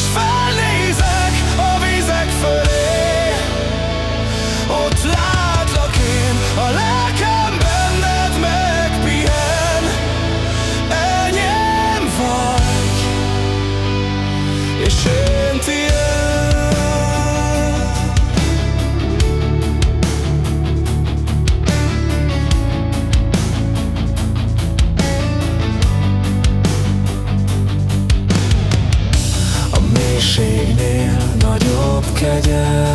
is Yeah.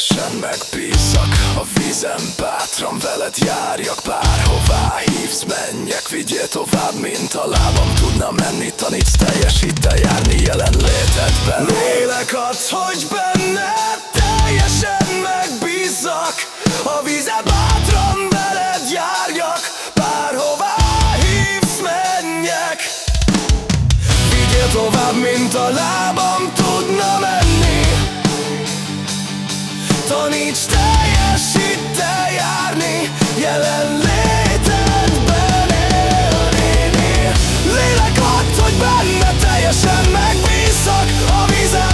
Teljesen megbízak A vízem bátran veled járjak Bárhová hívsz, menjek Vigyél tovább, mint a lábam tudna menni. Taníts teljes hittel járni jelenlétedben Lélek adsz, hogy benned teljesen megbízak A vízem bátran veled járjak Bárhová hívsz, menjek. Vigyél tovább, mint a lábam tudna menni Taníts teljes hittel járni Jelenlétedben élni. Lélek add, hogy benne teljesen megbízzak A vizet